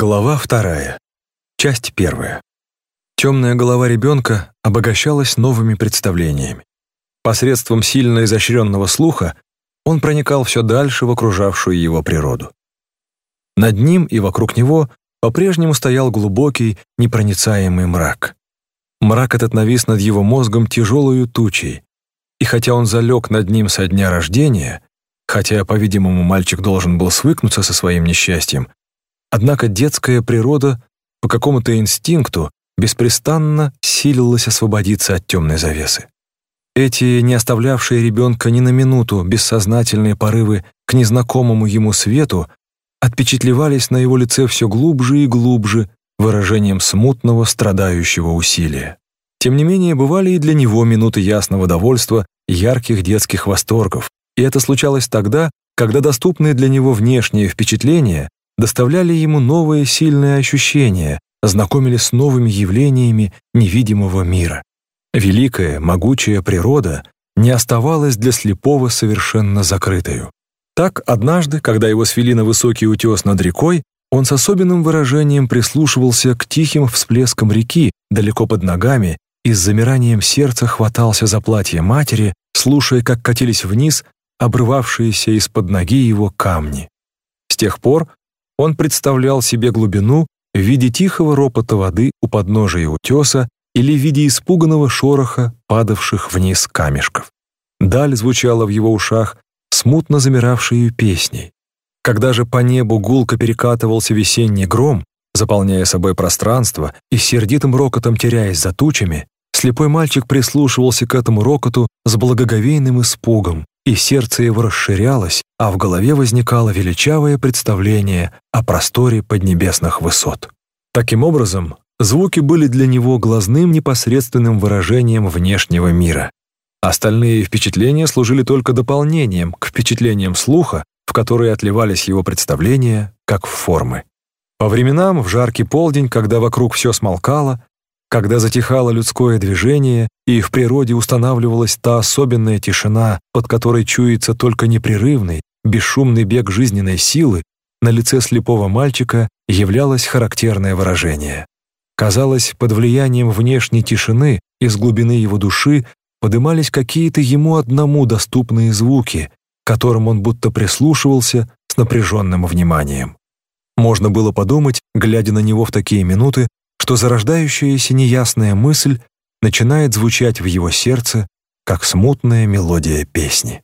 Глава вторая. Часть первая. Темная голова ребенка обогащалась новыми представлениями. Посредством сильно изощренного слуха он проникал все дальше в окружавшую его природу. Над ним и вокруг него по-прежнему стоял глубокий, непроницаемый мрак. Мрак этот навис над его мозгом тяжелую тучей, и хотя он залег над ним со дня рождения, хотя, по-видимому, мальчик должен был свыкнуться со своим несчастьем, Однако детская природа по какому-то инстинкту беспрестанно силилась освободиться от темной завесы. Эти не оставлявшие ребенка ни на минуту бессознательные порывы к незнакомому ему свету отпечатлевались на его лице все глубже и глубже выражением смутного страдающего усилия. Тем не менее, бывали и для него минуты ясного довольства, ярких детских восторгов, и это случалось тогда, когда доступные для него внешние впечатления доставляли ему новые сильные ощущения, знакомили с новыми явлениями невидимого мира. Великая, могучая природа не оставалась для слепого совершенно закрытою. Так, однажды, когда его свели на высокий утес над рекой, он с особенным выражением прислушивался к тихим всплескам реки далеко под ногами и с замиранием сердца хватался за платье матери, слушая, как катились вниз обрывавшиеся из-под ноги его камни. С тех пор он представлял себе глубину в виде тихого ропота воды у подножия утеса или в виде испуганного шороха падавших вниз камешков. Даль звучала в его ушах, смутно замиравшей песней. Когда же по небу гулко перекатывался весенний гром, заполняя собой пространство и сердитым рокотом теряясь за тучами, слепой мальчик прислушивался к этому рокоту с благоговейным испугом, и сердце его расширялось, а в голове возникало величавое представление о просторе поднебесных высот. Таким образом, звуки были для него глазным непосредственным выражением внешнего мира. Остальные впечатления служили только дополнением к впечатлениям слуха, в которые отливались его представления, как в формы. По временам, в жаркий полдень, когда вокруг все смолкало, когда затихало людское движение и в природе устанавливалась та особенная тишина, под которой чуется только непрерывный, бесшумный бег жизненной силы, на лице слепого мальчика являлось характерное выражение. Казалось, под влиянием внешней тишины из глубины его души подымались какие-то ему одному доступные звуки, которым он будто прислушивался с напряженным вниманием. Можно было подумать, глядя на него в такие минуты, что зарождающаяся неясная мысль начинает звучать в его сердце, как смутная мелодия песни.